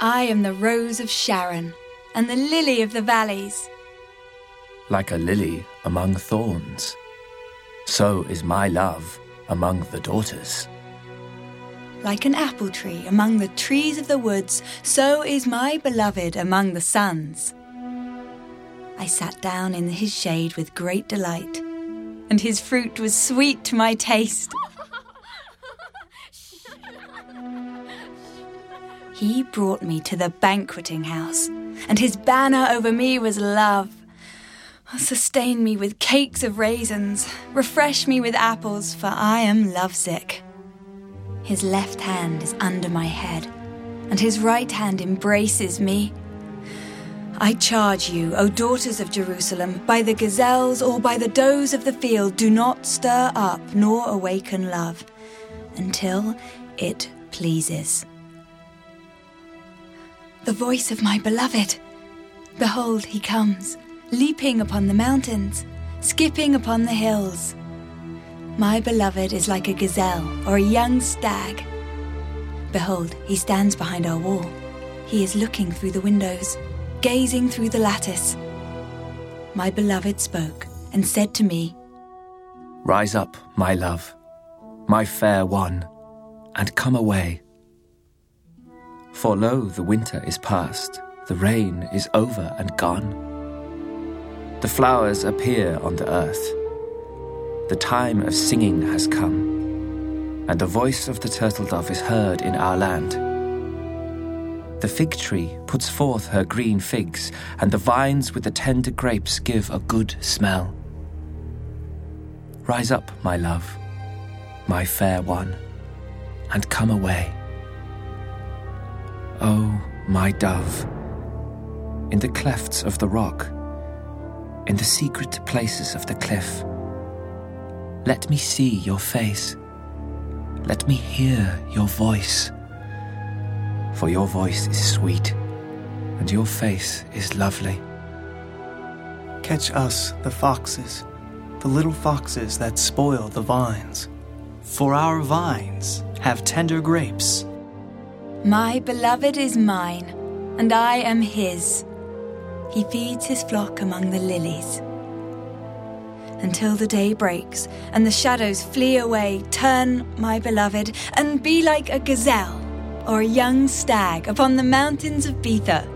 I am the rose of Sharon and the lily of the valleys. Like a lily among thorns, so is my love among the daughters. Like an apple tree among the trees of the woods, so is my beloved among the sons. I sat down in his shade with great delight, and his fruit was sweet to my taste. He brought me to the banqueting house, and his banner over me was love. Sustain me with cakes of raisins, refresh me with apples, for I am lovesick. His left hand is under my head, and his right hand embraces me. I charge you, O daughters of Jerusalem, by the gazelles or by the does of the field, do not stir up nor awaken love until it pleases. The voice of my beloved. Behold, he comes, leaping upon the mountains, skipping upon the hills. My beloved is like a gazelle or a young stag. Behold, he stands behind our wall. He is looking through the windows gazing through the lattice. My beloved spoke and said to me, Rise up, my love, my fair one, and come away. For lo, the winter is past, the rain is over and gone. The flowers appear on the earth. The time of singing has come, and the voice of the turtle dove is heard in our land. The fig tree puts forth her green figs, and the vines with the tender grapes give a good smell. Rise up, my love, my fair one, and come away. Oh, my dove, in the clefts of the rock, in the secret places of the cliff, let me see your face. Let me hear your voice for your voice is sweet, and your face is lovely. Catch us, the foxes, the little foxes that spoil the vines. For our vines have tender grapes. My beloved is mine, and I am his. He feeds his flock among the lilies. Until the day breaks and the shadows flee away, turn, my beloved, and be like a gazelle or a young stag upon the mountains of Bether.